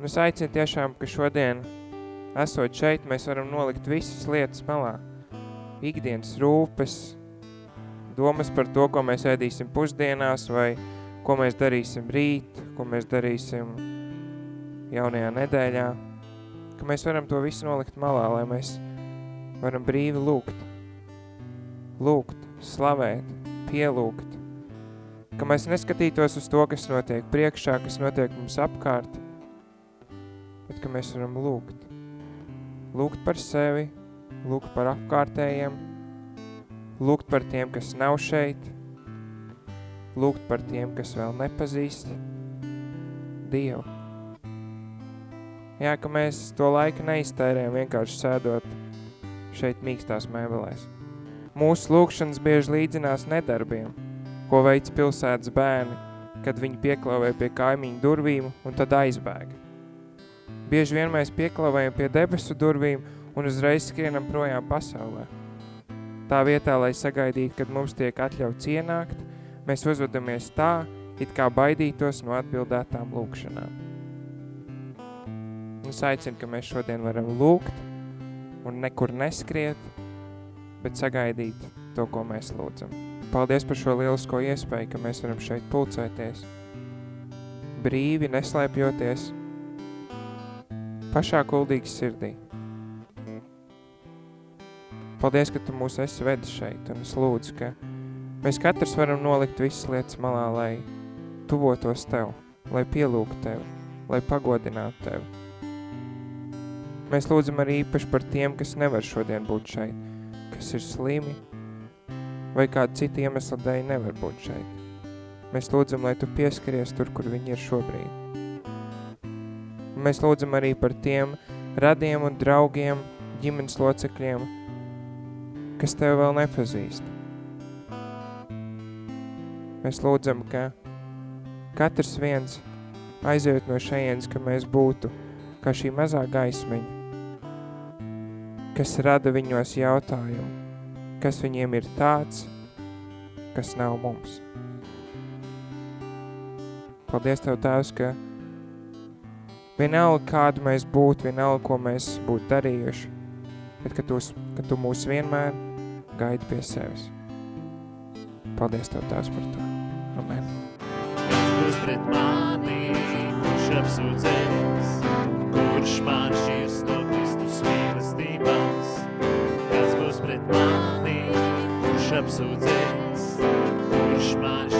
Un es aicinu tiešām, ka šodien, esot šeit, mēs varam nolikt visas lietas malā. Ikdienas rūpes, domas par to, ko mēs ēdīsim pusdienās vai ko mēs darīsim rīt, ko mēs darīsim jaunajā nedēļā, ka mēs varam to visu nolikt malā, lai mēs varam brīvi lūgt. Lūgt, slavēt, pielūgt. Ka mēs neskatītos uz to, kas notiek priekšā, kas notiek mums apkārt, ka mēs varam lūgt. Lūgt par sevi, lūgt par apkārtējiem, lūgt par tiem, kas nav šeit, lūgt par tiem, kas vēl nepazīst Dievu. Jā, ka mēs to laiku neiztērējam vienkārši sēdot šeit mīkstās mēbelēs. Mūsu lūkšanas bieži līdzinās nedarbiem, ko veids pilsētas bērni, kad viņi pieklauvē pie kaimiņu durvīm un tad aizbēga. Bieži vien mēs pieklauvējam pie debesu durvīm un uzreiz skrienam projām pasaulē. Tā vietā, lai sagaidītu, kad mums tiek atļauts ienākt, mēs uzvedamies tā, it kā baidītos no atbildētām lūkšanām. Un es aicinu, ka mēs šodien varam lūgt un nekur neskriet, bet sagaidīt to, ko mēs lūdzam. Paldies par šo lielisko iespēju, ka mēs varam šeit pulcēties, brīvi neslēpjoties, pašā kuldīgi sirdī. Paldies, ka tu mūs esi vedis šeit, un es lūdzu, ka mēs katrs varam nolikt visas lietas malā, lai tuvotos tev, lai pielūgtu tevi, lai pagodinātu tevi. Mēs lūdzam arī īpaši par tiem, kas nevar šodien būt šeit, kas ir slimi, vai kāda cita iemesla dēļ nevar būt šeit. Mēs lūdzam, lai tu pieskaries tur, kur viņi ir šobrīd. Mēs lūdzam arī par tiem radiem un draugiem, ģimenes locekļiem, kas tev vēl nepazīst. Mēs lūdzam, ka katrs viens aiziet no šejienes, ka mēs būtu kā šī mazā gaismiņa, kas rada viņos jautājumu, kas viņiem ir tāds, kas nav mums. Paldies Tev, Tēvs, ka vienalga, kādu mēs būtu, vienalga, ko mēs būtu darījuši, bet ka tu, ka tu mūs vienmēr gaidi pie sevis. Paldies Tev, Tās, par to. Amen. Būs pret mani, kurš apsūdzēs, kurš man šķirs no Kristus mīlestības? Kas būs pret mani, kurš apsūdzēs, kurš man šķirs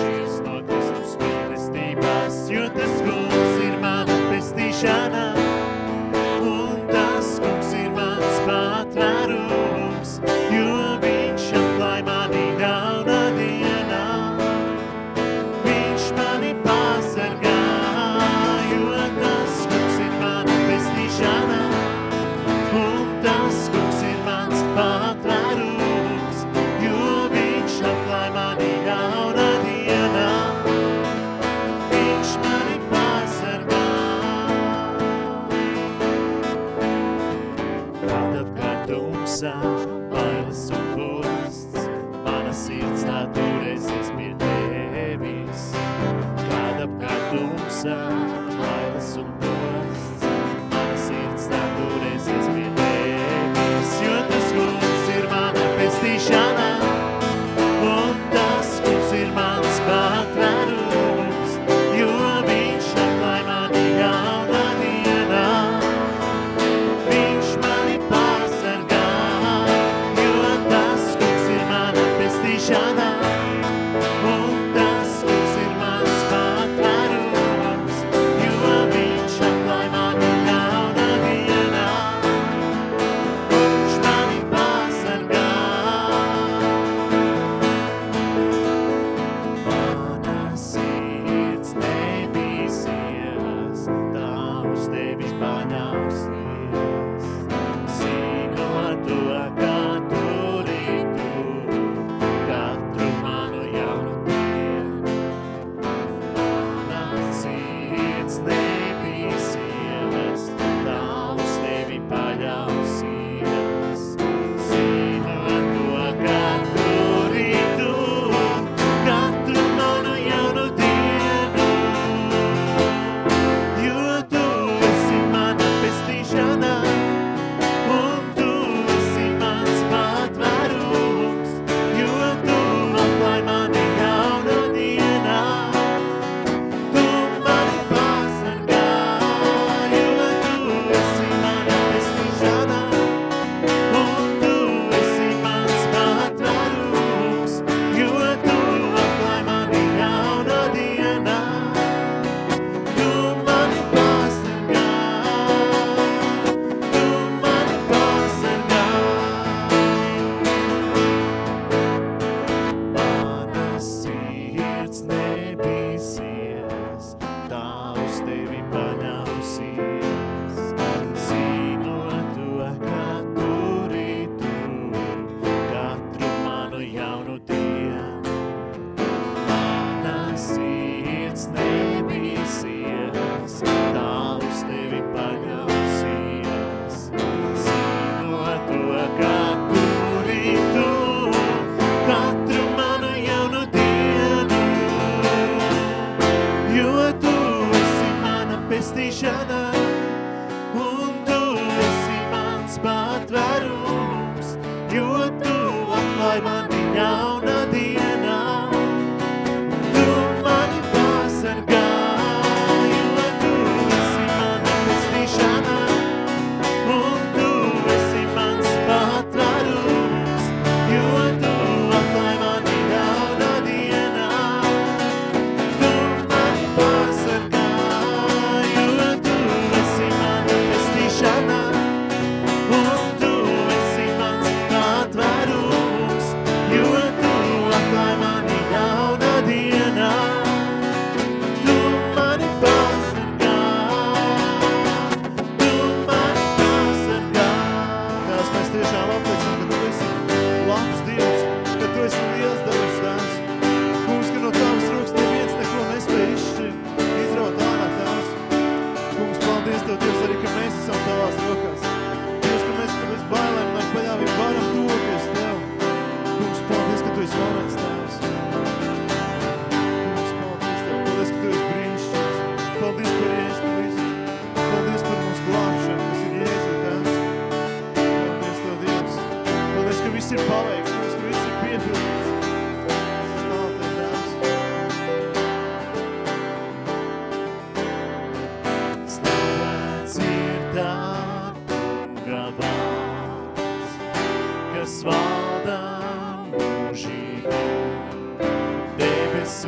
sirds nebīsies,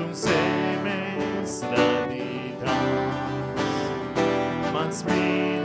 un zemes radītājs, mans mīļais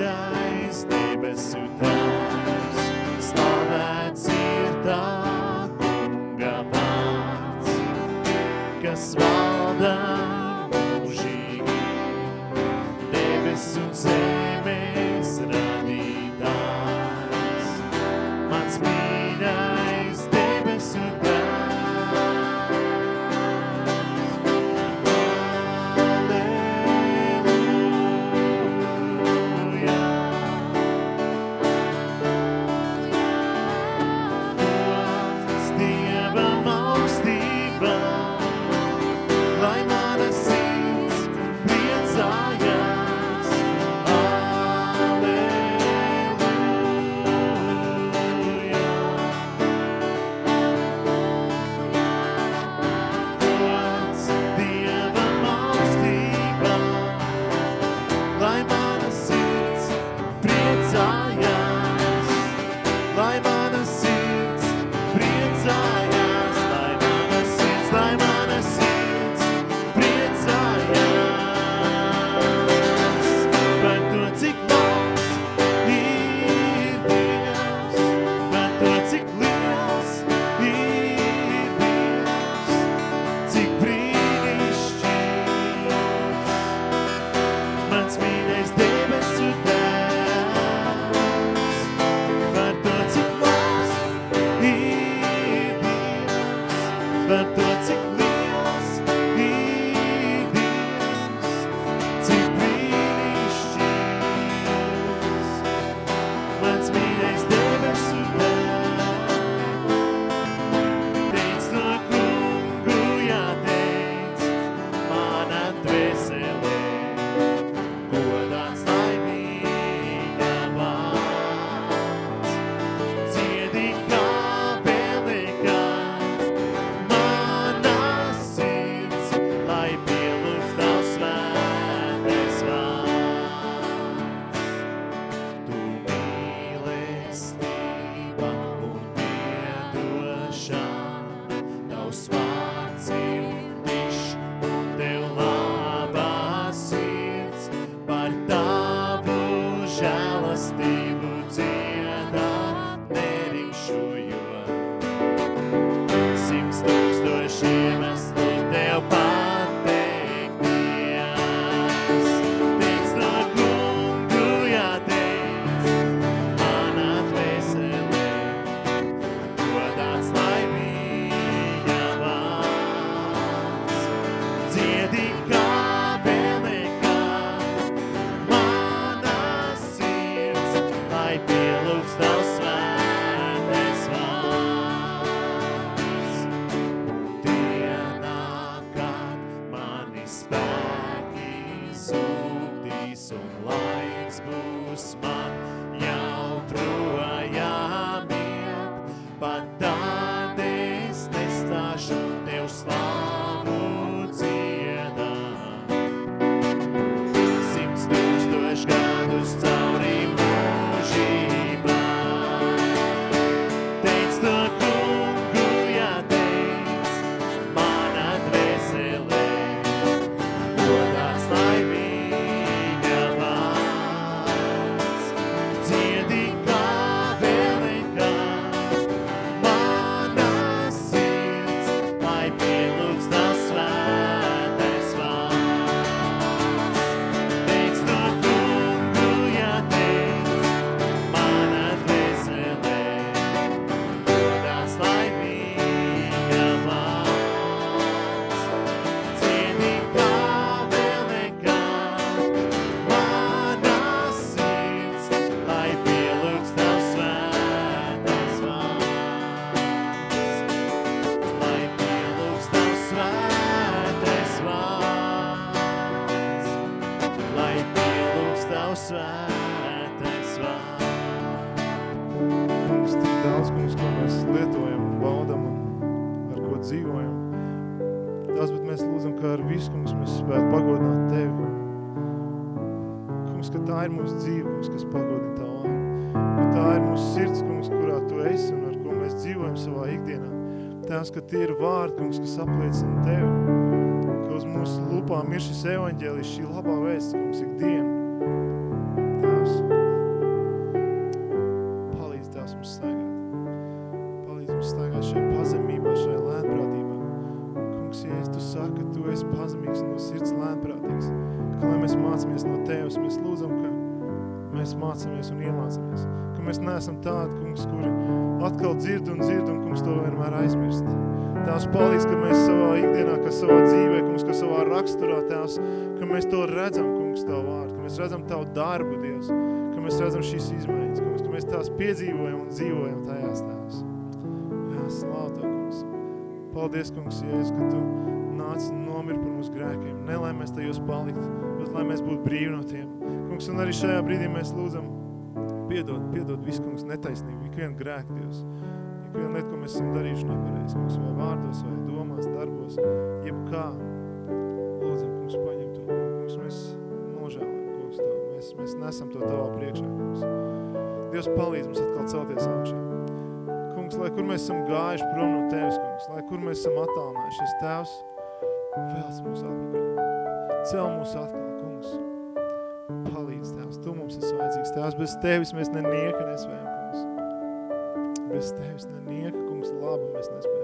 lai pielūdz tie ir vārdi, kungs, kas apliecina Tevi. Ka uz mūsu lupām ir šis evaņģēlis, šī Paldies, kungs, Jēzus, ka Tu nāc un nomir par mūsu grēkiem. Ne, lai mēs tajos palikt, bet lai mēs būtu brīvi no tiem. Kungs, un arī šajā brīdī mēs lūdzam, piedod, piedod visu, kungs, netaisnību, ikvienu grēku, Dievs. Ikvienu lietu, ko mēs esam darījuši nepareizi, kungs, vai vārdos, vai domās, darbos, jebkā. Lūdzam, kungs, paņem to. Kungs, mēs nožēlojam, kungs, to. Mēs, mēs nesam to tavā priekšā, kungs. Dievs palīdz mums atkal celties augšā. Kungs, lai kur mēs esam gājuši prom no Tevis, kungs, lai kur mēs esam attālinājušies, Tēvs, vēls mūs atpakaļ. Cel mūs atkal, kungs. Palīdz, Tēvs, Tu mums esi vajadzīgs, Tēvs, bez Tevis mēs ne nieka nespējam, kungs. Bez Tevis ne nieka, kungs, labu mēs nespējam,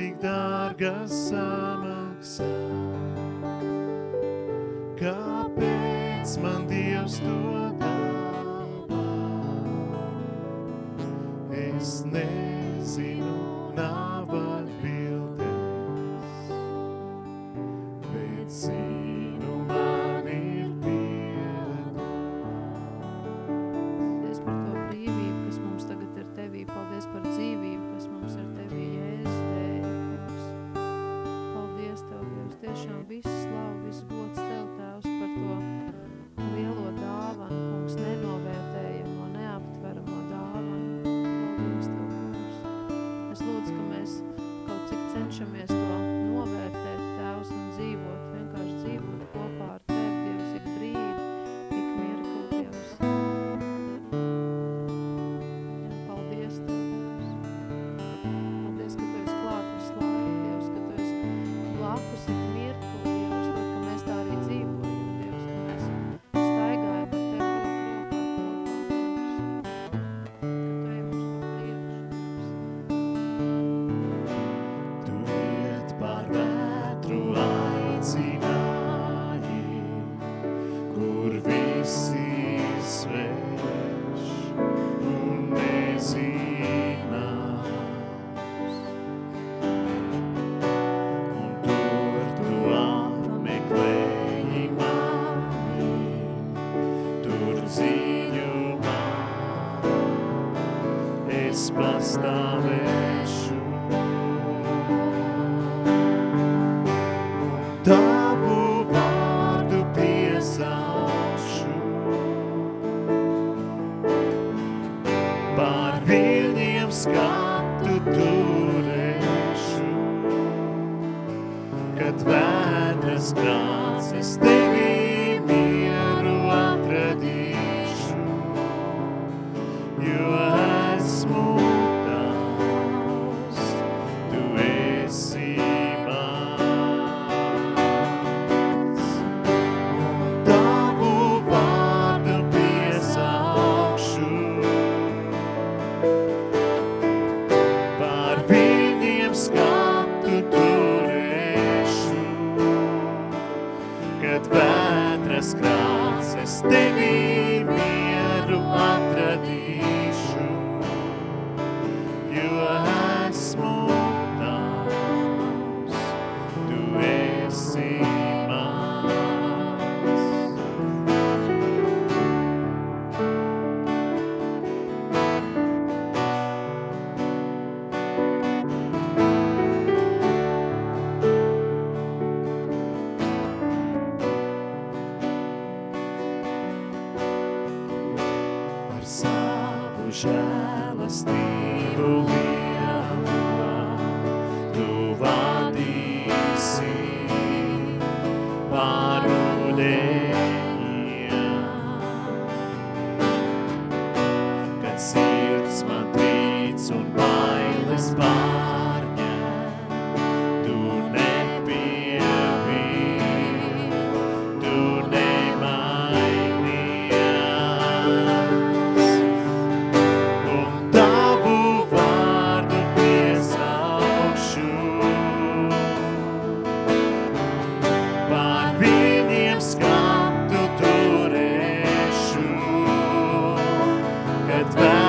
tik dārga samaksā. pār viņiem skatu turēšu, kad vēdras grāk. het wel.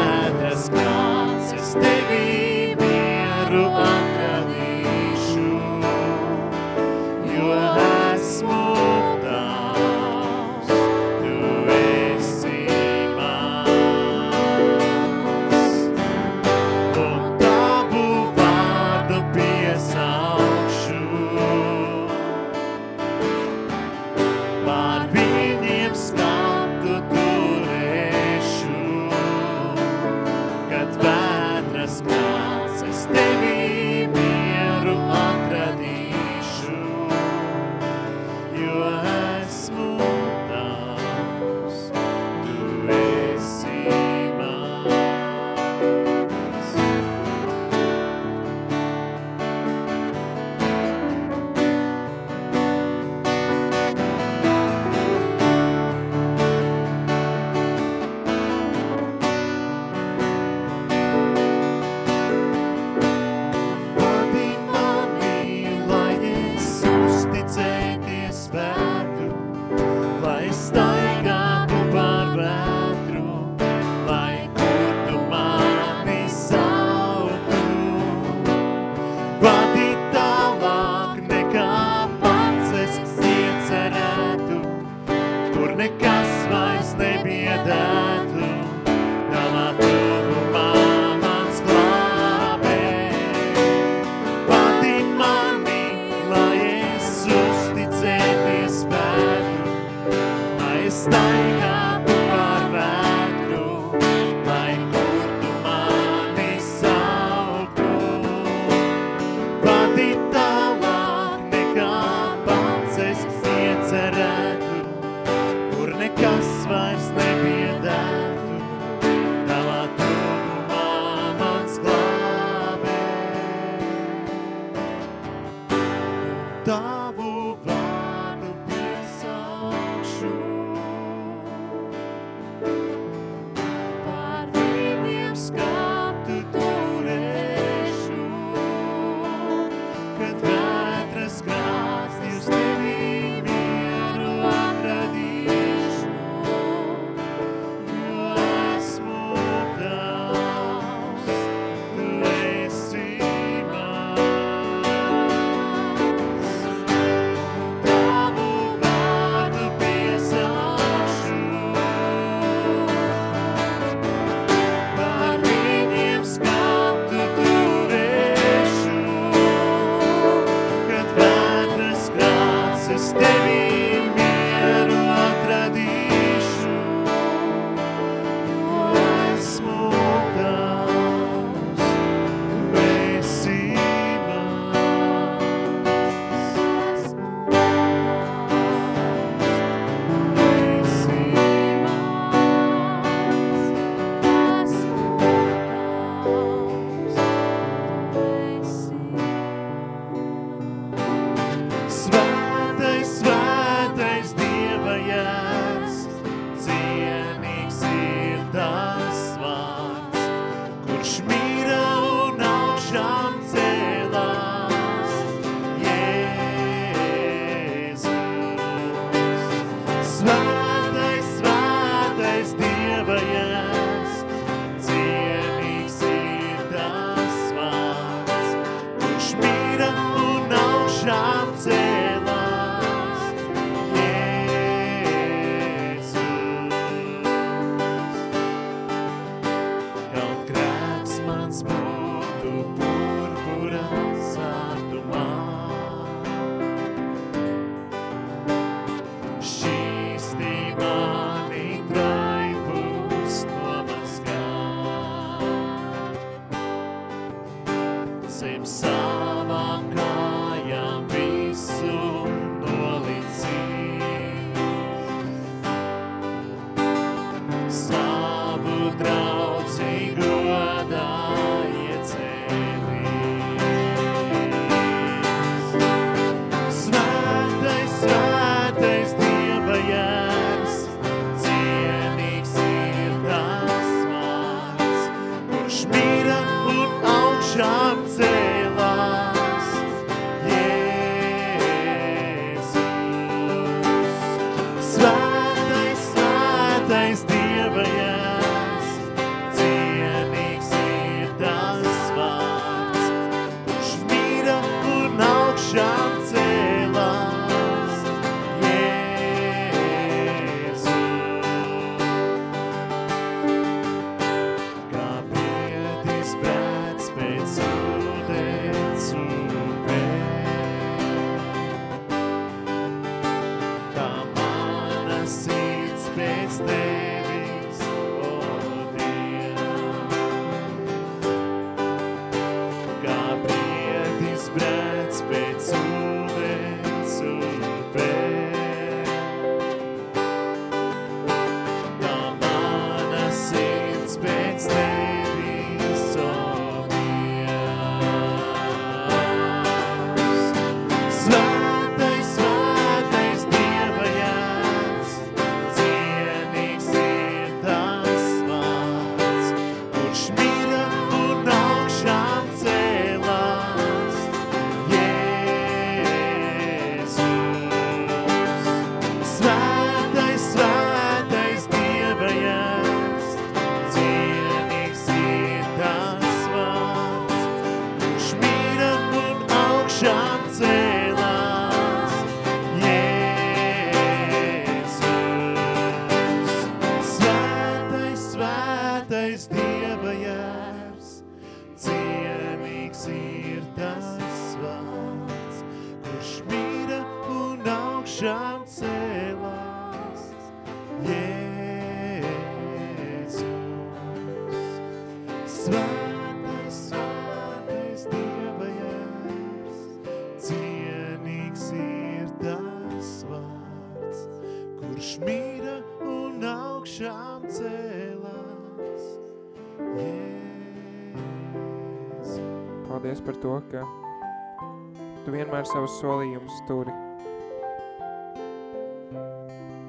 Savus solījumus turi.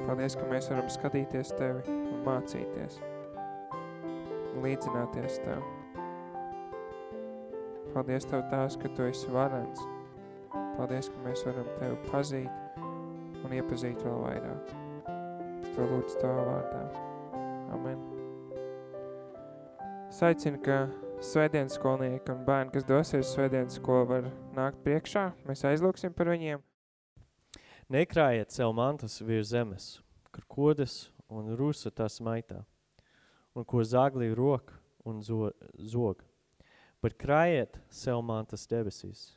Paldies, ka mēs varam skatīties tevi un mācīties un līdzināties tev. Paldies Tev tās, ka Tu esi varens. Paldies, ka mēs varam Tevi pazīt un iepazīt vēl vairāk. To lūdzu Tavā vārdā. Amen. Saicinu, ka svētdienas skolnieki un bērni, kas dosies svētdienas skolu, var nākt priekšā. Mēs aizlūksim par viņiem. Nekrājiet sev mantas virs zemes, kur kodas un rusa tās maitā, un ko zagli rok un zo, zog. Bet krājiet sev mantas debesīs,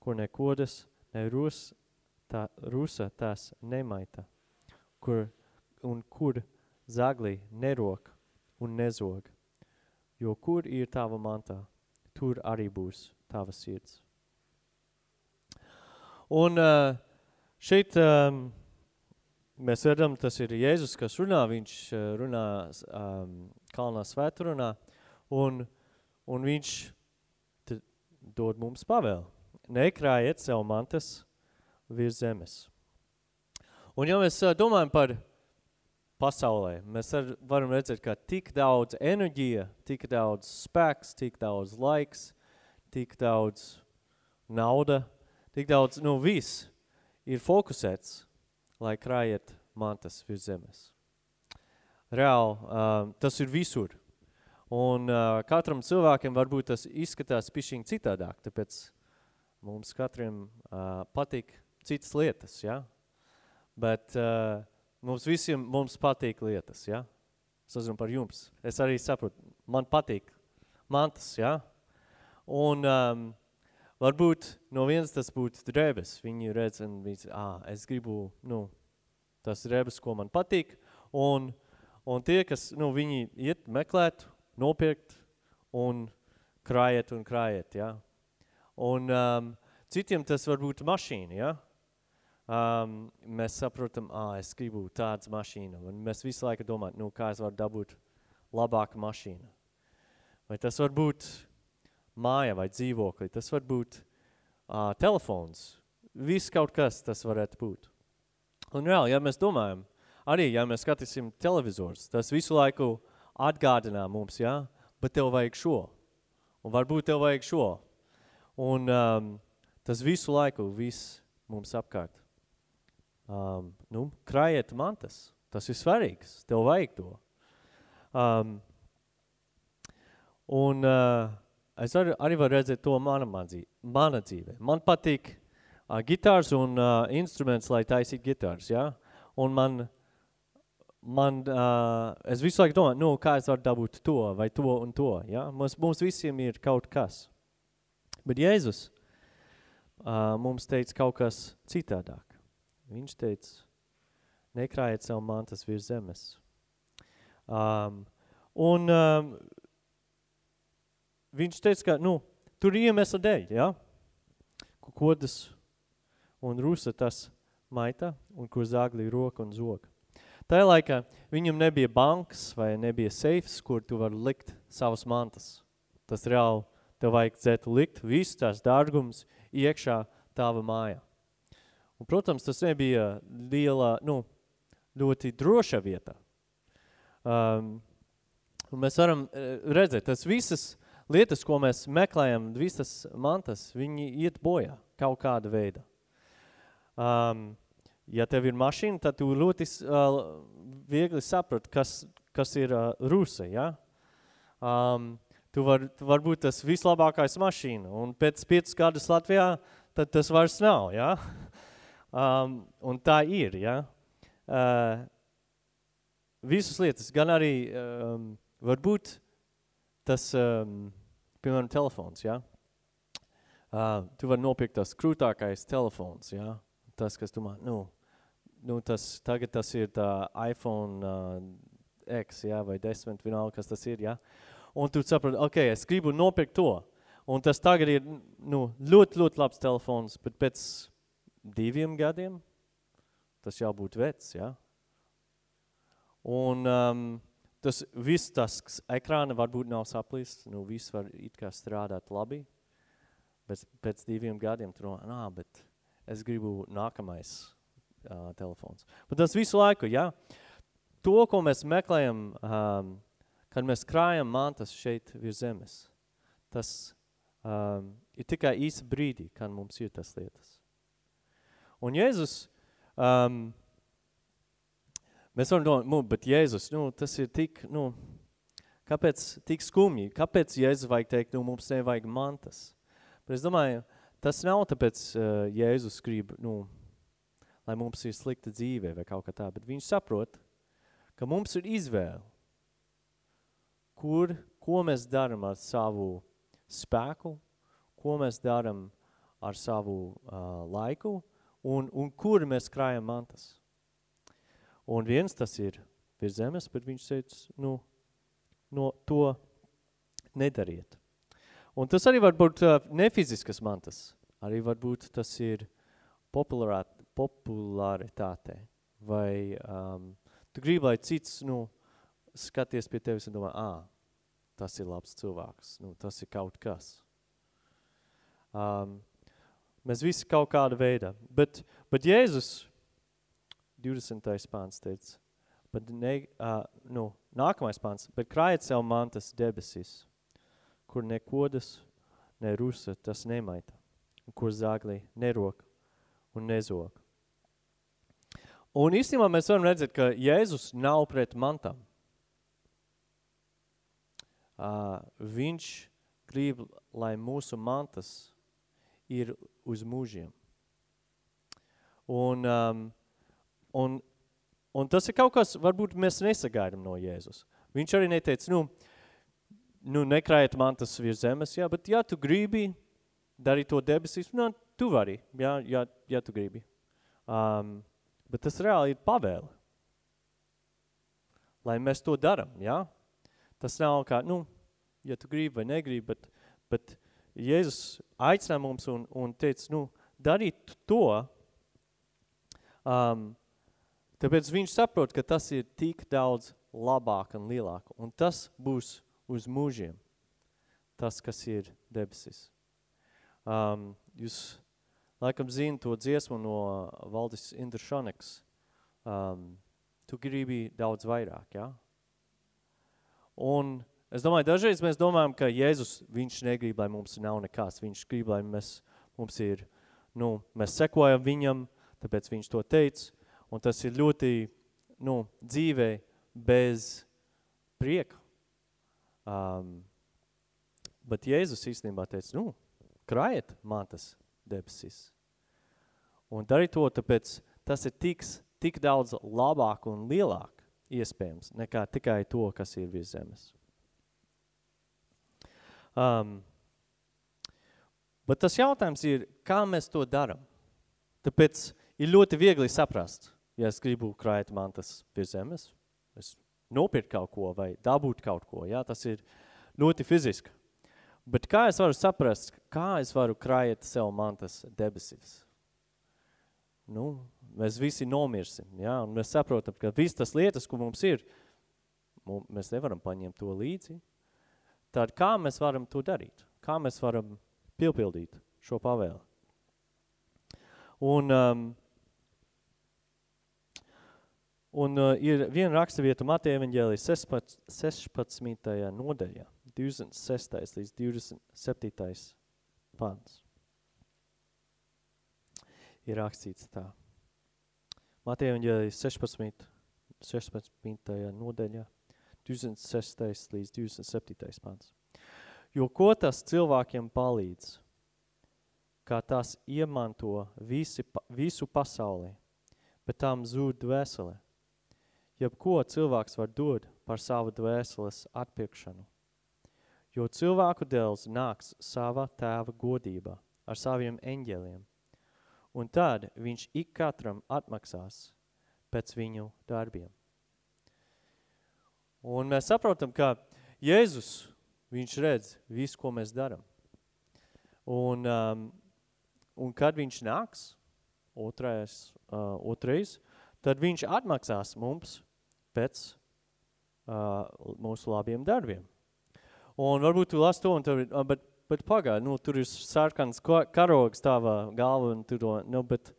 kur ne kodas, ne rus, tā, rusa tās nemaita, kur, un kur zagli nerok un nezog. Jo kur ir tava mantā, tur arī būs tava sirds. Un uh, šeit um, mēs redzam, tas ir Jēzus, kas runā, viņš uh, runā kalnā svētrunā, un, un viņš dod mums pavēlu. Nekrājiet sev mantas virs zemes. Un ja mēs domājam par pasaulē, mēs ar, varam redzēt, ka tik daudz enerģija, tik daudz spēks, tik daudz laiks, tik daudz nauda, tik daudz, nu viss ir fokusēts, lai krājiet mantas virs zemes. Reāli, um, tas ir visur. Un uh, katram cilvēkam varbūt tas izskatās pišķiņ citādāk, tāpēc mums katriem uh, patīk citas lietas, ja? Bet uh, mums visiem mums patīk lietas, ja? Es esmu par jums. Es arī saprotu, man patīk mantas, ja? Un um, varbūt no viens tas būtu drēbes. Viņi redz un viņi, ah, es gribu, nu, tas drēbes, ko man patīk. Un, un tie, kas, nu, viņi iet meklēt, nopirkt un krājiet un krājiet, ja? Un um, citiem tas var būt mašīna, ja? Um, mēs saprotam, ah, es gribu tādas mašīna. Un mēs visu laiku domājam, nu, kā es varu dabūt labāku mašīnu. Vai tas var būt māja vai dzīvokli, tas var būt uh, telefons. Viss kaut kas tas varētu būt. Un reāli, ja mēs domājam, arī, ja mēs skatīsim televizors, tas visu laiku atgādinā mums, jā, bet tev vajag šo. Un varbūt tev vajag šo. Un um, tas visu laiku, viss mums apkārt. Um, nu, krājiet mantas. Tas ir svarīgs. Tev vajag to. Um, un uh, es arī, arī varu redzēt to mana, mana dzīvē. Man patīk uh, gitārs un uh, instruments, lai taisītu gitārs, ja? Un man, man uh, es visu laiku domāju, nu, kā es varu dabūt to vai to un to, ja? Mums, mums visiem ir kaut kas. Bet Jēzus uh, mums teica kaut kas citādāk. Viņš teica, nekrājiet savu mantas virs zemes. Um, un um, viņš teica, ka, nu, tur iemesla dēļ, ja? Kodas un rusa tas maita, un kur zāgli roka un zoga. Tajā laikā viņam nebija bankas vai nebija seifs, kur tu var likt savas mantas. Tas reāli tev vajag dzētu likt visu tās dārgums iekšā tava mājā. Un, protams, tas nebija liela, nu, ļoti droša vieta. Um, un mēs varam redzēt, tas visas lietas, ko mēs meklējam, visas mantas, viņi iet bojā kaut kāda veida. Um, ja tev ir mašīna, tad tu ļoti uh, viegli saprat, kas, kas ir uh, Rusa, ja? Um, tu var, tu var būt tas vislabākais mašīna, un pēc piecas gadus Latvijā, tad tas vairs nav, ja? Um, un tā ir, ja? Uh, visas lietas, gan arī um, varbūt tas, um, piemēram, telefons, ja? Uh, tu vari nopirkt tas krūtākais telefons, ja? Tas, kas tu man, nu, nu tas, tagad tas ir tā iPhone uh, X, ja, vai 10, vienalga, kas tas ir, ja? Un tu saproti, ok, es gribu nopirkt to. Un tas tagad ir nu, ļoti, ļoti labs telefons, bet pēc diviem gadiem tas jābūt vecs, ja? Un um, tas viss tas ekrāna varbūt nav saplīst, nu viss var it kā strādāt labi, bet pēc diviem gadiem tu domā, nā, bet es gribu nākamais uh, telefons. Bet tas visu laiku, ja? To, ko mēs meklējam, um, kad mēs krājam mantas šeit virs zemes, tas um, ir tikai īsa brīdī, kad mums ir tas lietas. Un Jēzus, um, mēs varam domāt, nu, bet Jēzus, nu, tas ir tik, nu, kāpēc tik skumji? Kāpēc Jēzus vajag teikt, nu, mums nevajag mantas? Bet es domāju, tas nav tāpēc uh, Jēzus grib, nu, lai mums ir slikta dzīve vai kaut kā tā, bet viņš saprot, ka mums ir izvēle, kur, ko mēs daram ar savu spēku, ko mēs daram ar savu uh, laiku un, un kur mēs krājam mantas. Un viens tas ir virs zemes, bet viņš teica, nu, no to nedariet. Un tas arī var būt uh, nefiziskas mantas. Arī varbūt tas ir popularitāte. Vai um, tu gribi, lai cits, nu, skaties pie tevis un domā, ā, tas ir labs cilvēks, nu, tas ir kaut kas. Um, mēs visi kaut kāda veida, bet, bet Jēzus 20. pāns teica, bet ne, uh, nu, nākamais pāns, bet krājiet sev mantas debesīs, kur ne kodas, ne rusa tas nemaita, un kur zāglī nerok un nezog. Un īstenībā mēs varam redzēt, ka Jēzus nav pret mantām uh, viņš grib, lai mūsu mantas ir uz mūžiem. Un, um, un, un tas ir kaut kas, varbūt mēs nesagaidām no Jēzus. Viņš arī neteica, nu, nu nekrājiet mantas virs zemes, jā, bet ja tu gribi darīt to debesīs, nu, tu vari, jā, jā, ja tu gribi. Um, bet tas reāli ir pavēle. Lai mēs to daram, jā? Tas nav kā, nu, ja tu gribi vai negribi, bet, bet Jēzus aicināja mums un, un teica, nu, darīt to, um, tāpēc viņš saprot, ka tas ir tik daudz labāk un lielāk, un tas būs uz mūžiem, tas, kas ir debesis. Um, jūs laikam zina to dziesmu no Valdis Indrušaneks, um, tu gribi daudz vairāk, ja? Un es domāju, dažreiz mēs domājam, ka Jēzus, viņš negrib, lai mums nav nekas. Viņš grib, lai mēs, mums ir, nu, mēs sekojam viņam, tāpēc viņš to teica. Un tas ir ļoti, nu, dzīvē bez prieka. Um, bet Jēzus īstenībā teica, nu, krājiet mantas debesīs. Un darīt to, tāpēc tas ir tiks, tik daudz labāk un lielāk iespējams, nekā tikai to, kas ir virs zemes. Um, bet tas jautājums ir, kā mēs to daram? Tāpēc ir ļoti viegli saprast, ja es gribu krājot mantas virs zemes, es nopirkt kaut ko vai dabūt kaut ko, jā, tas ir ļoti fiziski. Bet kā es varu saprast, kā es varu krājot sev mantas debesīs? Nu, mēs visi nomirsim, ja? un mēs saprotam, ka viss tas lietas, ko mums ir, mēs nevaram paņemt to līdzi. Tad kā mēs varam to darīt? Kā mēs varam piepildīt šo pavēli? Un, um, un uh, ir viena raksta vieta Mateja evaņģēlijas 16. 16. nodaļā, 26. līdz 27. pants ir rakstīts tā. Mateja evaņģēlijas 16, 16. nodaļā, 26. līdz 27. pants. Jo ko tas cilvēkiem palīdz, kā tās iemanto visi, visu pasaulē, bet tām zūd dvēsele. Jebko cilvēks var dod par savu dvēseles atpiekšanu. Jo cilvēku dēls nāks sava tēva godībā ar saviem eņģeliem un tad viņš ik katram atmaksās pēc viņu darbiem. Un mēs saprotam, ka Jēzus viņš redz visu, ko mēs daram. Un, um, un kad viņš nāks, otrais, uh, otrais, tad viņš atmaksās mums pēc uh, mūsu labiem darbiem. Un varbūt tu las to, un tev, uh, bet, bet pagād, nu, tur ir sarkans karogs tavā galva, un tu to, nu, bet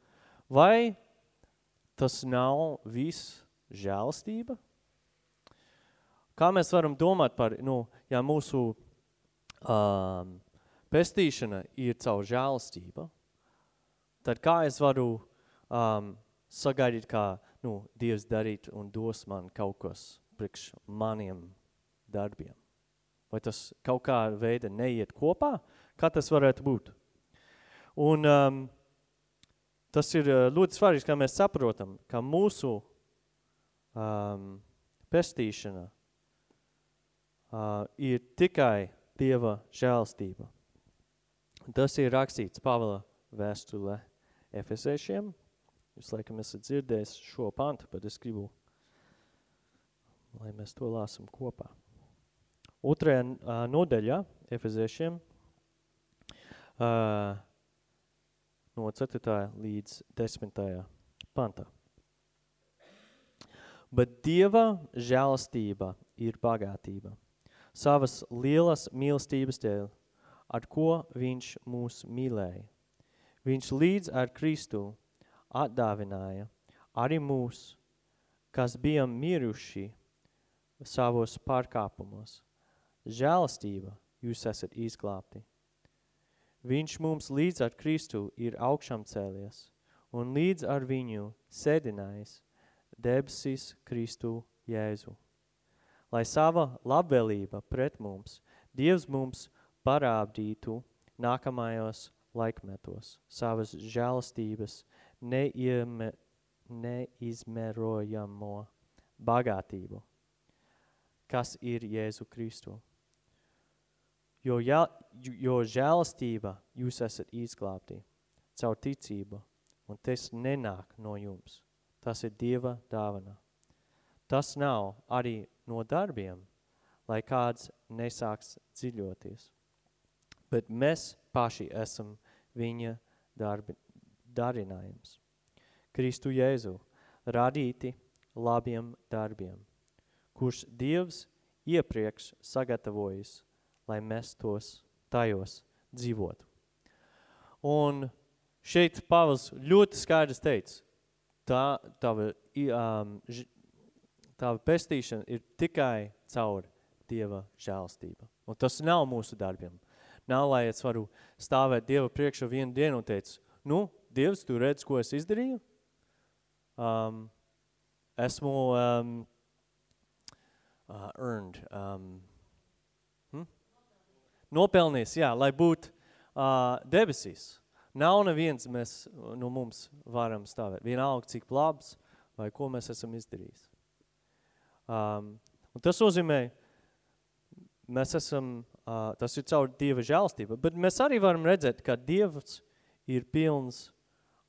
vai tas nav viss žēlastība? Kā mēs varam domāt par, nu, ja mūsu um, pestīšana ir caur žēlastība, tad kā es varu um, sagaidīt, kā nu, Dievs darīt un dos man kaut kas priekš maniem darbiem? Vai tas kaut kā veida neiet kopā? Kā tas varētu būt? Un um, tas ir uh, ļoti svarīgs, kā mēs saprotam, ka mūsu um, pestīšana uh, ir tikai Dieva žēlstība. Tas ir rakstīts Pavela vēstulē Efesēšiem. Jūs laikam esat dzirdējis šo pantu, bet es gribu, lai mēs to lāsam kopā. Otrajā uh, nodaļā Efezēšiem uh, no 4. līdz 10. pantā. Bet Dieva žēlastība ir bagātība. Savas lielas mīlestības dēļ, ar ko viņš mūs mīlēja. Viņš līdz ar Kristu atdāvināja arī mūs, kas bijām miruši savos pārkāpumos – žēlastība jūs esat izglābti. Viņš mums līdz ar Kristu ir augšām cēlies un līdz ar viņu sēdinājis debesīs Kristu Jēzu. Lai sava labvēlība pret mums, Dievs mums parādītu nākamajos laikmetos savas žēlastības neieme, neizmērojamo bagātību, kas ir Jēzu Kristu jo, jā, jo žēlastība jūs esat izglābti caur ticību, un tas nenāk no jums. Tas ir Dieva dāvana. Tas nav arī no darbiem, lai kāds nesāks dziļoties. Bet mēs paši esam viņa darbi, darinājums. Kristu Jēzu radīti labiem darbiem, kurš Dievs iepriekš sagatavojas – lai mēs tos tajos dzīvotu. Un šeit Pāvils ļoti skaidrs teica, tā, tava, um, ž, tava pestīšana ir tikai caur Dieva žēlstība. Un tas nav mūsu darbiem. Nav, lai es varu stāvēt Dieva priekšā vienu dienu un teicu, nu, Dievs, tu redz, ko es izdarīju? Um, esmu um, uh, earned, um, nopelnījis, jā, lai būtu uh, debesīs. Nav neviens mēs no mums varam stāvēt. Vienalga, cik labs vai ko mēs esam izdarījis. Um, un tas nozīmē, mēs esam, uh, tas ir caur Dieva žēlstība, bet mēs arī varam redzēt, ka Dievs ir pilns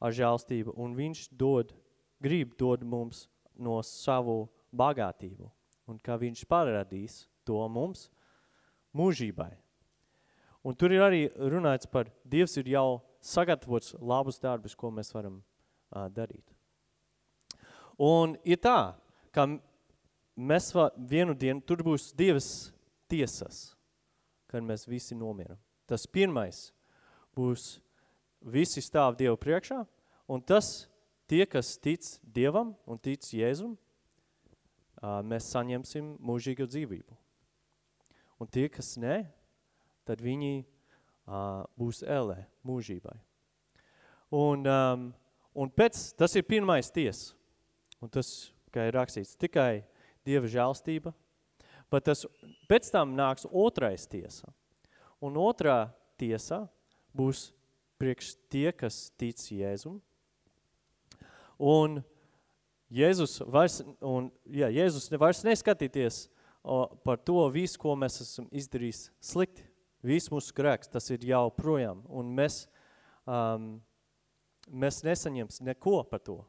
ar žēlstību un viņš dod, grib dod mums no savu bagātību un ka viņš parādīs to mums mūžībai. Un tur ir arī runāts par, Dievs ir jau sagatavots labus darbus, ko mēs varam uh, darīt. Un ir tā, ka mēs va, vienu dienu, tur būs Dievas tiesas, kad mēs visi nomiram. Tas pirmais būs visi stāv Dievu priekšā, un tas tie, kas tic Dievam un tic Jēzum, mēs saņemsim mūžīgu dzīvību. Un tie, kas ne, tad viņi būs ēlē mūžībai. Un, um, un pēc, tas ir pirmais ties, un tas, kā ir rakstīts, tikai Dieva žēlstība, bet tas pēc tam nāks otrais tiesa. Un otrā tiesa būs priekš tie, kas tic Jēzum. Un Jēzus vairs, un, jā, Jēzus vairs neskatīties o, par to visu, ko mēs esam izdarījis slikti Viss mūsu grēks, tas ir jau projām, un mēs, um, mēs nesaņems neko par to.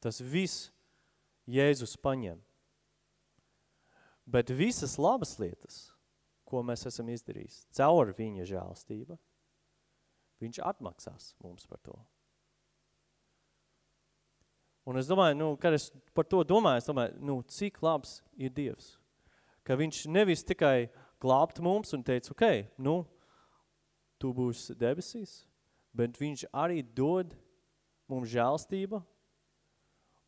Tas viss Jēzus paņem. Bet visas labas lietas, ko mēs esam izdarījis. Caur viņa žēlstība. Viņš atmaksās mums par to. Un es domāju, nu, kad es par to domāju, es domāju, nu, cik labs ir Dievs. Ka viņš nevis tikai glābt mums un teica, ok, nu, tu būsi debesīs, bet viņš arī dod mums žēlstība,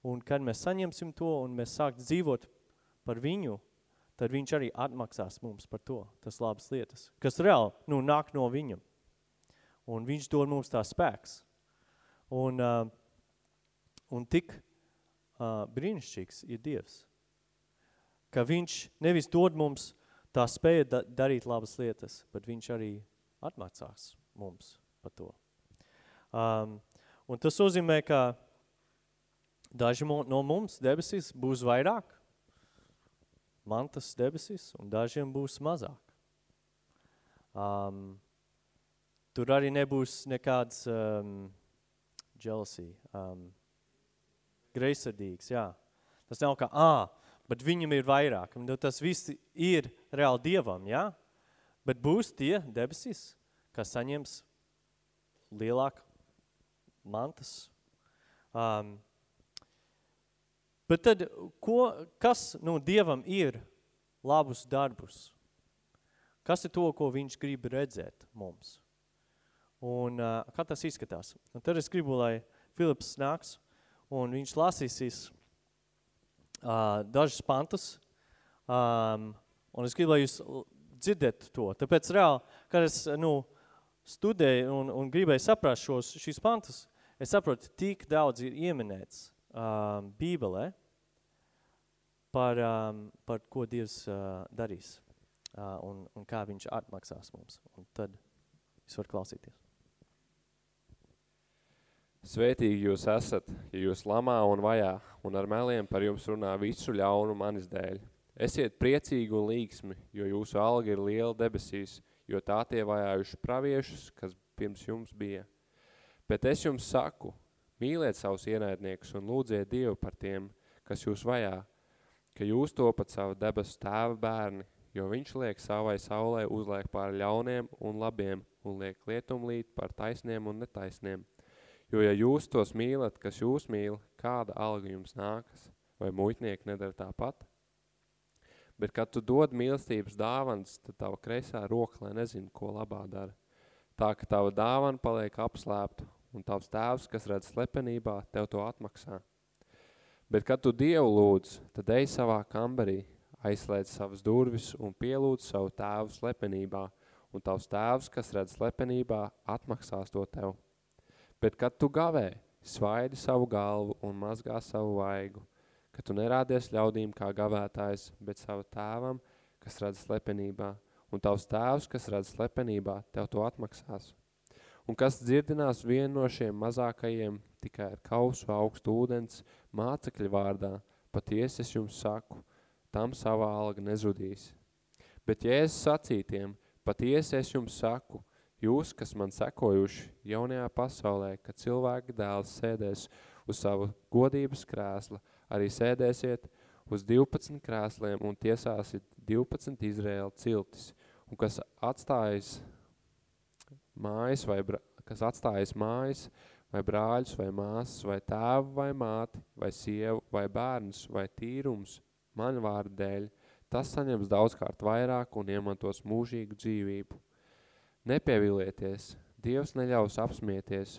un kad mēs saņemsim to un mēs sākt dzīvot par viņu, tad viņš arī atmaksās mums par to, tas labas lietas, kas reāli nu, nāk no viņam. Un viņš dod mums tā spēks. Un, uh, un tik uh, brīnišķīgs ir Dievs, ka viņš nevis dod mums tā spēja da darīt labas lietas, bet viņš arī atmaksās mums par to. Um, un tas nozīmē, ka daži no mums debesīs būs vairāk, mantas debesīs, un dažiem būs mazāk. Um, tur arī nebūs nekāds um, jealousy, um, greizsirdīgs, jā. Tas nav kā, ā, bet viņam ir vairāk. Nu, tas viss ir reāli Dievam, jā? Bet būs tie debesīs, kas saņems lielāk mantas. Um, bet tad, ko, kas nu, Dievam ir labus darbus? Kas ir to, ko viņš grib redzēt mums? Un uh, kā tas izskatās? Un tad es gribu, lai Filips nāks un viņš lasīsīs uh, dažas pantus, um, un es gribu, lai jūs dzirdat to. Tāpēc reāli, kad es nu, studēju un, un gribēju saprast šos, šīs pantus, es saprotu, tik daudz ir ieminēts um, Bībelē par, um, par ko Dievs uh, darīs uh, un, un kā viņš atmaksās mums. Un tad jūs varat klausīties. Svētīgi jūs esat, ja jūs lamā un vajā, un ar meliem par jums runā visu ļaunu manis dēļ. Esiet priecīgi un līgsmi, jo jūsu alga ir liela debesīs, jo tā tie vajājuši praviešus, kas pirms jums bija. Bet es jums saku, mīliet savus ienaidniekus un lūdziet Dievu par tiem, kas jūs vajā, ka jūs topat savu debesu tēva bērni, jo viņš liek savai saulē uzliek pār ļauniem un labiem un liek lietumlīt par taisniem un netaisniem. Jo, ja jūs tos mīlat, kas jūs mīl, kāda alga jums nākas, vai muitnieki nedara tāpat? Bet, kad tu dod mīlestības dāvanas, tad tava kreisā roka, lai nezinu, ko labā dara. Tā, ka tava dāvana paliek apslēpta, un tavs tēvs, kas redz slepenībā, tev to atmaksā. Bet, kad tu Dievu lūdz, tad ej savā kambarī, aizslēdz savas durvis un pielūdz savu tēvu slepenībā, un tavs tēvs, kas redz slepenībā, atmaksās to tev. Bet, kad tu gavē, svaidi savu galvu un mazgā savu vaigu, ka tu nerādies ļaudīm kā gavētājs, bet savu tēvam, kas redz slepenībā, un tavs tēvs, kas redz slepenībā, tev to atmaksās. Un kas dzirdinās vienu no šiem mazākajiem tikai ar kausu augstu ūdens mācekļu vārdā, patiesi es jums saku, tam savā alga nezudīs. Bet Jēzus sacītiem, patiesi es jums saku, Jūs, kas man sekojuši jaunajā pasaulē, kad cilvēka dēls sēdēs uz savu godības krēsla, arī sēdēsiet uz 12 krēsliem un tiesāsiet 12 Izraēla ciltis, un kas atstājas mājas vai, kas atstājas mājas vai brāļus vai māsas vai tēvu vai māti vai sievu vai bērnus vai tīrums man vārdu dēļ, tas saņems daudzkārt vairāk un iemantos mūžīgu dzīvību. Nepievilieties, Dievs neļaus apsmieties,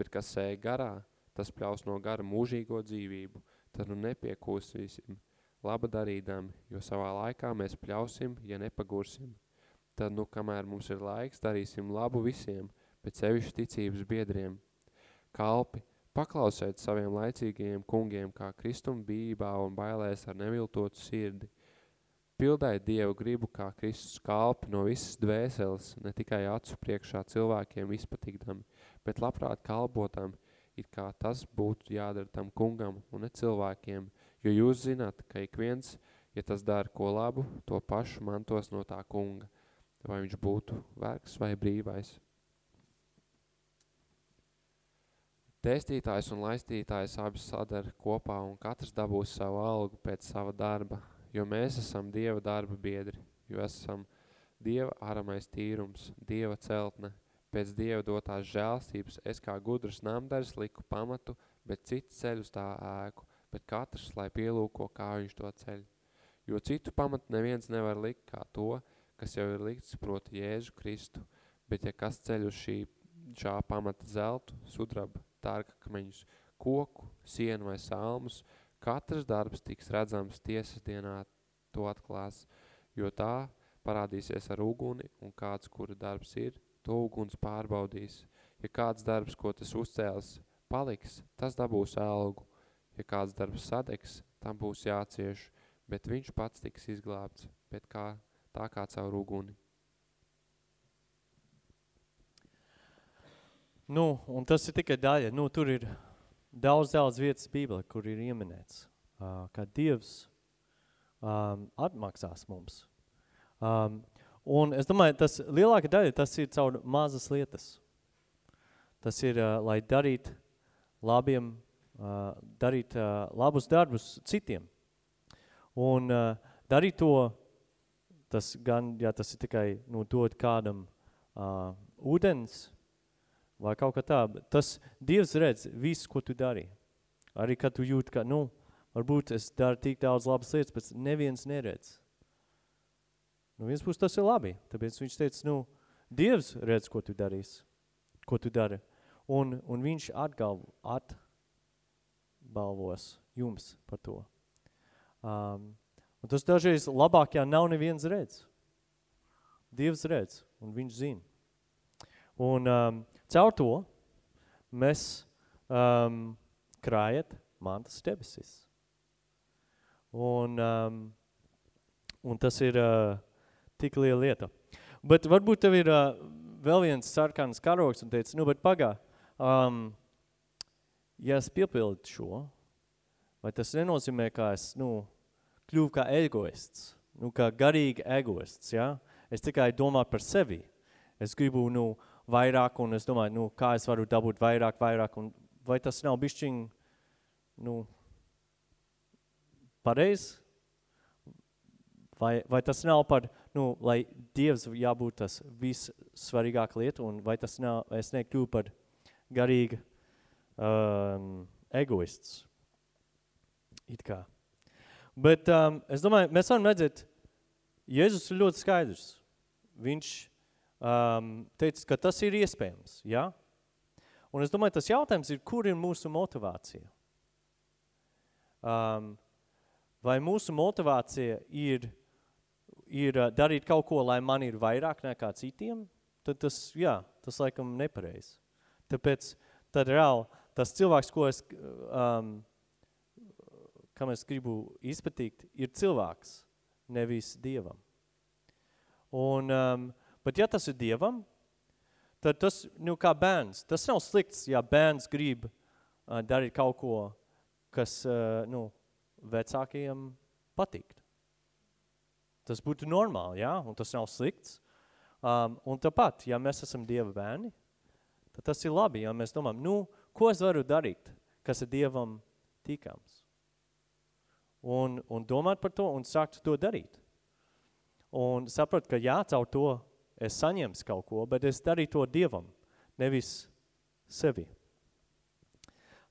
bet kas sēja garā, tas pļaus no gara mūžīgo dzīvību, tad nu nepiekūsīsim, laba darīdami, jo savā laikā mēs pļausim, ja nepagursim. Tad nu, kamēr mums ir laiks, darīsim labu visiem, bet sevišķi ticības biedriem. Kalpi, paklausēt saviem laicīgajiem kungiem, kā kristum bībā un bailēs ar neviltotu sirdi, Pildēt Dievu gribu kā Kristus kalpi no visas dvēseles, ne tikai acu priekšā cilvēkiem izpatīkdami, bet labprāt kalpotam, it kā tas būtu jādara tam kungam un ne cilvēkiem, jo jūs zināt, ka ik viens, ja tas dara ko labu, to pašu mantos no tā kunga, vai viņš būtu vergs vai brīvais. Tēstītājs un laistītājs abi sadara kopā un katrs dabūs savu algu pēc sava darba – jo mēs esam Dieva darba biedri, jo esam Dieva aramais tīrums, Dieva celtne, pēc Dieva dotās žēlstības es kā gudrs namdaris liku pamatu, bet cits ceļ uz tā ēku, bet katrs, lai pielūko, kā viņš to ceļ. Jo citu pamatu neviens nevar likt kā to, kas jau ir likts proti Jēzu Kristu, bet ja kas ceļ uz šī, šā pamata zeltu, sudraba, tārkakmeņus, koku, sienu vai salmus, katrs darbs tiks redzams tiesas dienā to atklās, jo tā parādīsies ar uguni, un kāds, kura darbs ir, to uguns pārbaudīs. Ja kāds darbs, ko tas uzcēlis, paliks, tas dabūs algu. Ja kāds darbs sadegs, tam būs jācieš, bet viņš pats tiks izglābts, bet kā, tā kā caur uguni. Nu, un tas ir tikai daļa. Nu, tur ir daudz, daudz vietas Bībelē, kur ir ieminēts, uh, ka Dievs um, atmaksās mums. Um, un es domāju, tas lielāka daļa, tas ir caur mazas lietas. Tas ir, uh, lai darīt labiem, uh, darīt uh, labus darbus citiem. Un uh, darīt to, tas gan, ja tas ir tikai nu, dot kādam uh, ūdens vai kaut kā tā, tas Dievs redz visu, ko tu dari. Arī, kad tu jūti, ka, nu, varbūt es daru tik daudz labas lietas, bet neviens neredz. Nu, viens būs tas ir labi, tāpēc viņš teica, nu, Dievs redz, ko tu darīsi, ko tu dari, un, un viņš atgalvo, atbalvos jums par to. Um, un tas dažreiz labāk, ja nav neviens redz. Dievs redz, un viņš zina. Un um, caur to mēs um, krājat mantas debesis. Un, um, un tas ir uh, tik liela lieta. Bet varbūt tev ir uh, vēl viens sarkans karoks un teica, nu, bet pagā, um, ja es piepildu šo, vai tas nenozīmē, ka es, nu, kļuvu kā egoists, nu, kā garīgi egoists, ja? Es tikai domāju par sevi. Es gribu, nu, vairāk, un es domāju, nu, kā es varu dabūt vairāk, vairāk, un vai tas nav bišķiņ, nu, pareizi? Vai, vai tas nav par, nu, lai Dievs jābūt tas vissvarīgāk lieta, un vai tas nav, es nekļūju par garīgi um, egoists? It kā. Bet um, es domāju, mēs varam redzēt, Jēzus ir ļoti skaidrs. Viņš um, teica, ka tas ir iespējams, ja? Un es domāju, tas jautājums ir, kur ir mūsu motivācija? Um, vai mūsu motivācija ir, ir uh, darīt kaut ko, lai man ir vairāk nekā citiem, tad tas, jā, tas laikam nepareiz. Tāpēc tad reāli tas cilvēks, ko es, um, kam es gribu izpatīt, ir cilvēks, nevis Dievam. Un, um, bet ja tas ir Dievam, tad tas, nu, kā bērns, tas nav slikts, ja bērns grib uh, darīt kaut ko, kas, uh, nu, vecākajiem patikt. Tas būtu normāli, jā, un tas nav slikts. Um, un tāpat, ja mēs esam Dieva bērni, tad tas ir labi, ja mēs domājam, nu, ko es varu darīt, kas ir Dievam tīkams. Un, un domāt par to un sākt to darīt. Un saprat, ka jā, caur to es saņems kaut ko, bet es darīju to Dievam, nevis sevi.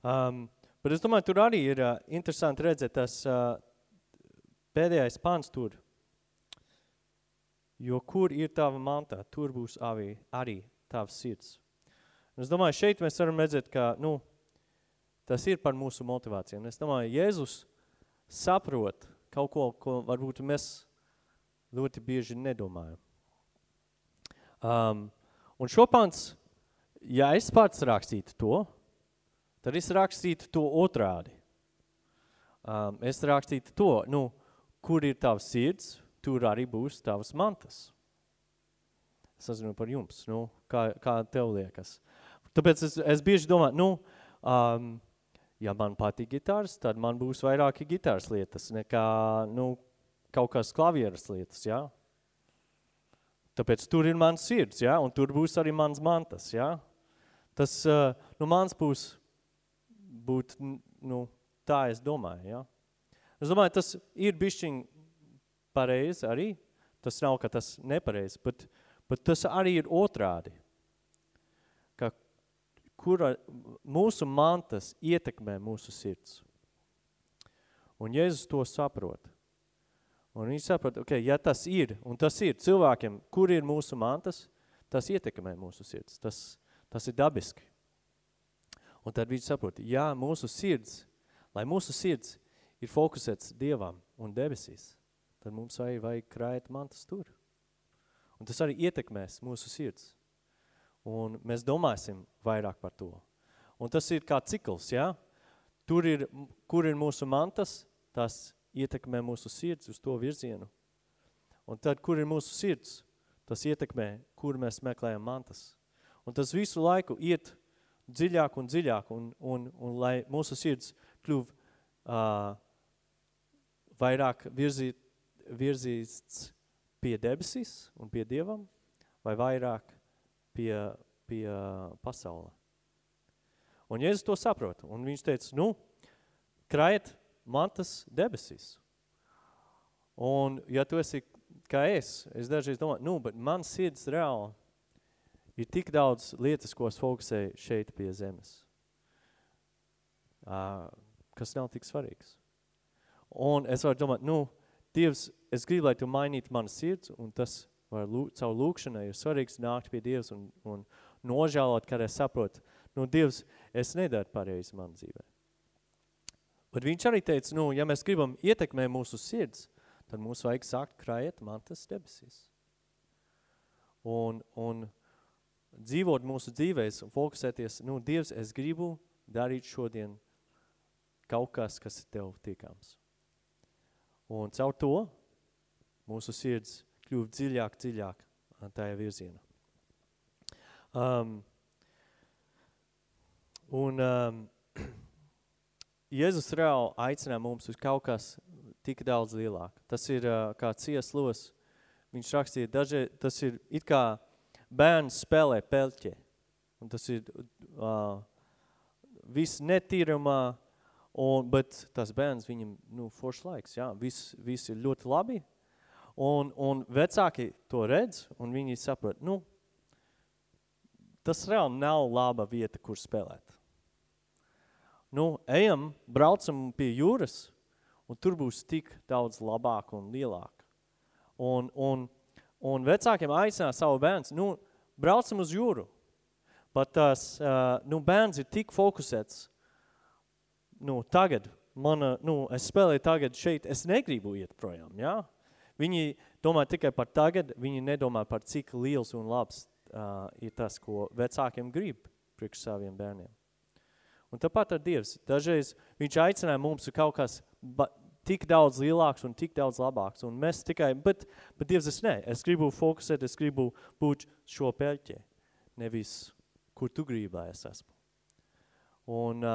Um, bet es domāju, tur arī ir uh, interesanti redzēt tas uh, pēdējais pants tur. Jo kur ir tava manta, tur būs arī, arī tavs sirds. Un es domāju, šeit mēs varam redzēt, ka, nu, tas ir par mūsu motivāciju. Un es domāju, Jēzus saprot kaut ko, ko varbūt mēs ļoti bieži nedomājam. Um, un šo pants, ja es pats rakstītu to, tad es rakstītu to otrādi. Um, es rakstītu to, nu, kur ir tavs sirds, tur arī būs tavas mantas. Es zinu par jums, nu, kā, kā tev liekas. Tāpēc es, es bieži domāju, nu, um, ja man patīk gitārs, tad man būs vairāki gitārs lietas nekā, nu, kaut kādas klavieras lietas, jā. Ja? Tāpēc tur ir mans sirds, ja? un tur būs arī mans mantas. Ja? Tas, uh, nu, mans būs būt, nu, tā es domāju. Ja? Es domāju, tas ir bišķiņ pareizi arī. tas nav, ka tas nepareizi, bet, bet tas arī ir otrādi. Ka kura mūsu mantas ietekmē mūsu sirds. Un Jēzus to saprot. Un viņš saprot, ok, ja tas ir, un tas ir cilvēkiem, kur ir mūsu mantas, tas ietekmē mūsu sirds. Tas, tas ir dabiski. Un tad viņš saprot, ja mūsu sirds, lai mūsu sirds ir fokusēts Dievam un debesīs, tad mums vajag, vajag krājot mantas tur. Un tas arī ietekmēs mūsu sirds. Un mēs domāsim vairāk par to. Un tas ir kā cikls, ja? Tur ir, kur ir mūsu mantas, tas ietekmē mūsu sirds uz to virzienu. Un tad, kur ir mūsu sirds, tas ietekmē, kur mēs meklējam mantas. Un tas visu laiku iet dziļāk un dziļāk, un, un, un lai mūsu sirds kļuv uh, vairāk virzīt, virzīts pie debesīs un pie Dievam, vai vairāk pie, pie pasaule. Un Jēzus to saprot, un viņš teica, nu, krajiet mantas debesīs. Un ja tu esi kā es, es dažreiz domāju, nu, bet man sirds reāli ir tik daudz lietas, ko es fokusēju šeit pie zemes, uh, kas nav tik svarīgs. Un es varu domāt, nu, Dievs, es gribu, lai tu mainītu manas sirds, un tas var lūk, caur lūkšanai ir svarīgs nākt pie Dievs un, un nožēlot, kad es saprotu, nu, Dievs, es nedaru pareizi man dzīvē. Bet viņš arī teica, nu, ja mēs gribam ietekmēt mūsu sirds, tad mums vajag sākt krājēt mantas debesīs. Un, un dzīvot mūsu dzīvēs un fokusēties, nu, Dievs, es gribu darīt šodien kaut kas, kas ir tev tīkams. Un caur to mūsu sirds kļūst dziļāk, dziļāk tajā virzienā. Um, un um, Jēzus reāli aicināja mums uz kaut kas tik daudz lielāk. Tas ir uh, kā cieslos. Viņš rakstīja, daži, tas ir it kā bērns spēlē pelķē. Un tas ir uh, viss netīrumā, Un, bet tas bērns viņam, nu, foršs laiks, jā, viss, viss ir ļoti labi. Un, un vecāki to redz, un viņi saprot, nu, tas reāli nav laba vieta, kur spēlēt. Nu, ejam, braucam pie jūras, un tur būs tik daudz labāk un lielāk. Un, un, un vecākiem aicinā savu bērns, nu, braucam uz jūru. Bet tas, uh, nu, bērns ir tik fokusēts nu, tagad, mana, nu, es spēlēju tagad šeit, es negribu iet projām, jā? Viņi domā tikai par tagad, viņi nedomā par cik liels un labs uh, ir tas, ko vecākiem grib priekš saviem bērniem. Un tāpat ar Dievs, dažreiz viņš aicināja mums kaut kas ba, tik daudz lielāks un tik daudz labāks, un mēs tikai, bet, bet Dievs es ne, es gribu fokusēt, es gribu būt šo peļķē, nevis kur tu gribi, lai es esmu. Un,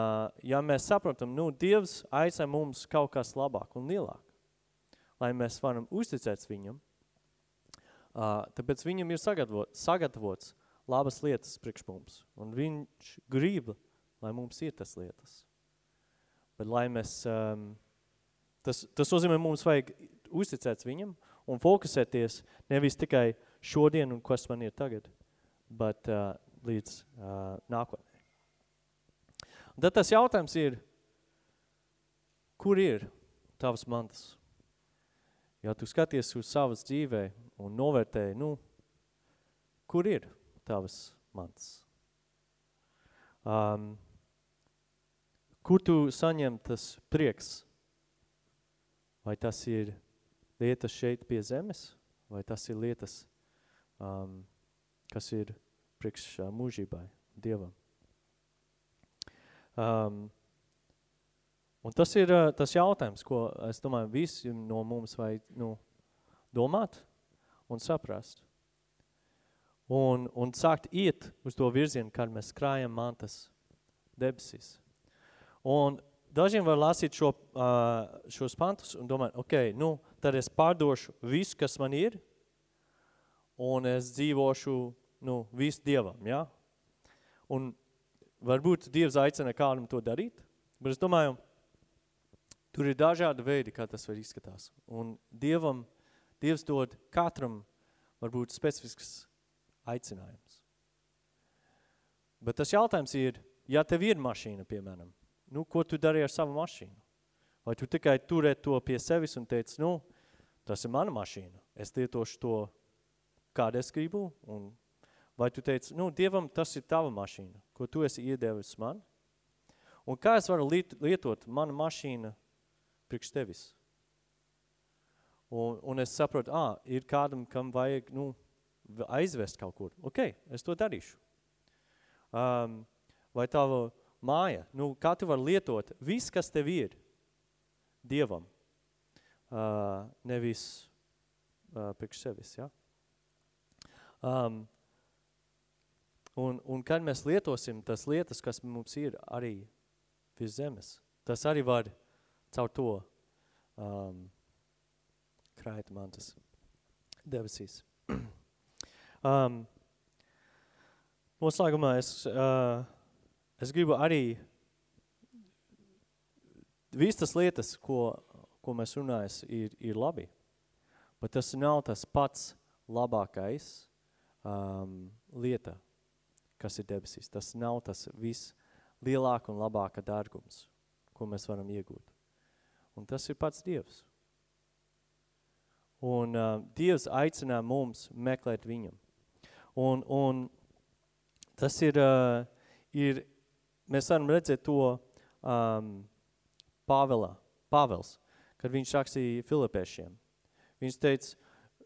ja mēs saprotam, nu, Dievs aicina mums kaut kas labāk un lielāk, lai mēs varam uzticēt viņam, tāpēc viņam ir sagatavot, sagatavots labas lietas priekš mums, un viņš grib, lai mums ir tas lietas. Bet lai mēs, tas, tas nozīmē, mums vajag uzticēt viņam un fokusēties nevis tikai šodien un kas man ir tagad, bet līdz nākotnē. Un tad tas jautājums ir, kur ir tavas mantas? Ja tu skaties uz savas dzīvē un novērtēji, nu, kur ir tavas mantas? Um, kur tu saņem tas prieks? Vai tas ir lietas šeit pie zemes, vai tas ir lietas, um, kas ir priekš uh, mūžībai, Dievam? Um, un tas ir uh, tas jautājums, ko es domāju visi no mums vajag nu, domāt un saprast. Un, un sākt iet uz to virzienu, kad mēs krājam mantas debesīs. Un dažiem var lasīt šo, šos pantus un domāt, ok, nu, tad es pārdošu visu, kas man ir, un es dzīvošu, nu, visu Dievam, ja? Un Varbūt Dievs aicina kādam to darīt, bet es domāju, tur ir dažādi veidi, kā tas var izskatās. Un Dievam Dievs dod katram varbūt specifisks aicinājums. Bet tas jautājums ir, ja tev ir mašīna, piemēram, nu, ko tu dari ar savu mašīnu? Vai tu tikai turē to pie sevis un teici, nu, tas ir mana mašīna, es lietošu to, kāda es gribu, un vai tu teici, nu, Dievam, tas ir tava mašīna, ko tu esi iedevis man, un kā es varu lietot mana mašīna priekš tevis? Un, un es saprotu, ā, ir kādam, kam vajag, nu, aizvest kaut kur. Ok, es to darīšu. Um, vai tava māja, nu, kā tu vari lietot viss, kas tev ir, Dievam, uh, nevis uh, priekš sevis, ja? Um, un, un kad mēs lietosim tas lietas, kas mums ir arī virs zemes, tas arī var caur to um, krājot mantas debesīs. um, noslēgumā es, uh, es gribu arī visas tas lietas, ko, ko mēs runājas, ir, ir labi, bet tas nav tas pats labākais um, lieta, kas ir debesīs. Tas nav tas viss lielāk un labāka dārgums, ko mēs varam iegūt. Un tas ir pats Dievs. Un uh, Dievs aicināja mums meklēt viņam. Un, un tas ir, uh, ir, mēs varam redzēt to um, Pāvelā, Pāvels, kad viņš rakstīja Filipiešiem. Viņš teica,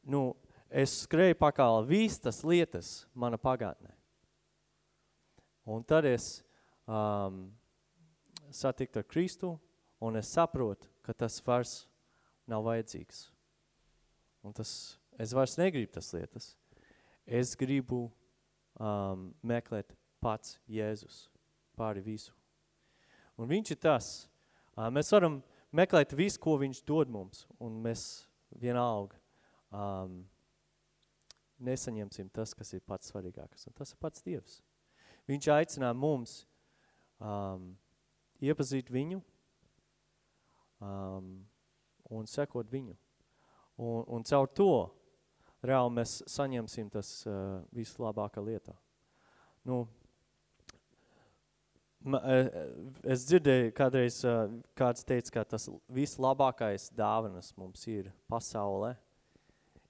nu, es skrēju pakāla vistas lietas mana pagātnē. Un tad es um, satiktu ar Kristu, un es saprotu, ka tas vairs nav vajadzīgs. Un tas, es vairs negribu tas lietas. Es gribu um, meklēt pats Jēzus pāri visu. Un viņš ir tas. Mēs varam meklēt visu, ko viņš dod mums, un mēs vienalga um, nesaņemsim tas, kas ir pats svarīgākais, un tas ir pats Dievs. Viņš aicinā mums um, iepazīt viņu um, un sekot viņu. Un, un caur to reāli mēs saņemsim tas uh, vislabākā lietā. Nu, es dzirdēju kādreiz, uh, kāds teica, ka tas vislabākais dāvanas mums ir pasaulē,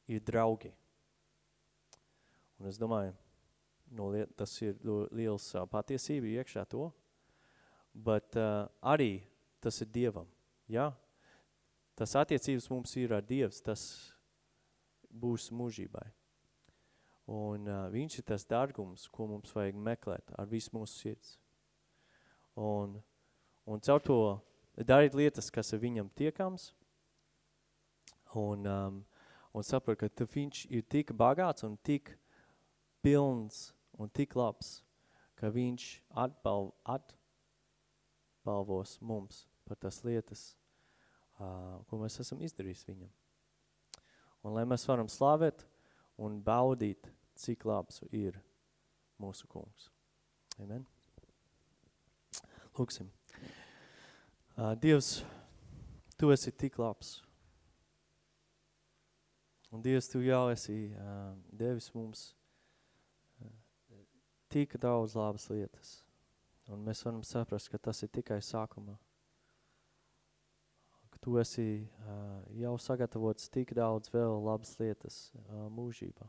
ir draugi. Un es domāju, no liet, tas ir liels patiesība iekšā to, bet uh, arī tas ir Dievam, ja? tas attiecības mums ir ar Dievs, tas būs mūžībai. Un uh, viņš ir tas dargums, ko mums vajag meklēt ar visu mūsu sirds. Un, un caur to darīt lietas, kas ir viņam tiekams, un, um, un saprat, ka viņš ir tik bagāts un tik pilns un tik labs, ka viņš atbalv, atbalvos mums par tas lietas, uh, ko mēs esam izdarījis viņam. Un lai mēs varam slavēt un baudīt, cik labs ir mūsu kungs. Amen. Lūksim. Dievs, Tu esi tik labs. Un Dievs, Tu jau esi devis mums tik daudz labas lietas. Un mēs varam saprast, ka tas ir tikai sākumā tu esi uh, jau sagatavots tik daudz vēl labas lietas uh, mūžībā.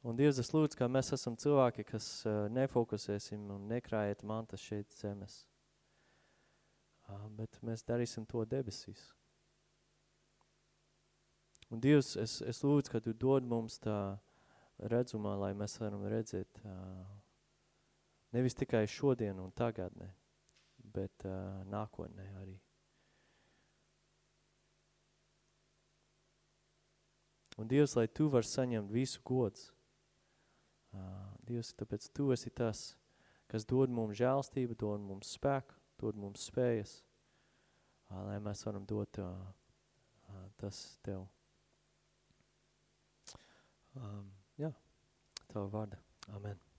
Un Dievs, es lūdzu, ka mēs esam cilvēki, kas uh, nefokusēsim un nekrājiet mantas šeit zemes. Uh, bet mēs darīsim to debesīs. Un Dievs, es, es lūdzu, ka tu dod mums tā redzumā, lai mēs varam redzēt uh, nevis tikai šodien un tagadnē, bet uh, nākotnē arī. Un Dievs, lai tu var saņemt visu gods, uh, Dievs, tāpēc tu esi tas, kas dod mums žēlstību, dod mums spēku, dod mums spējas, uh, lai mēs varam dot uh, uh, tas tev. Um, jā, tev vārda. Amen.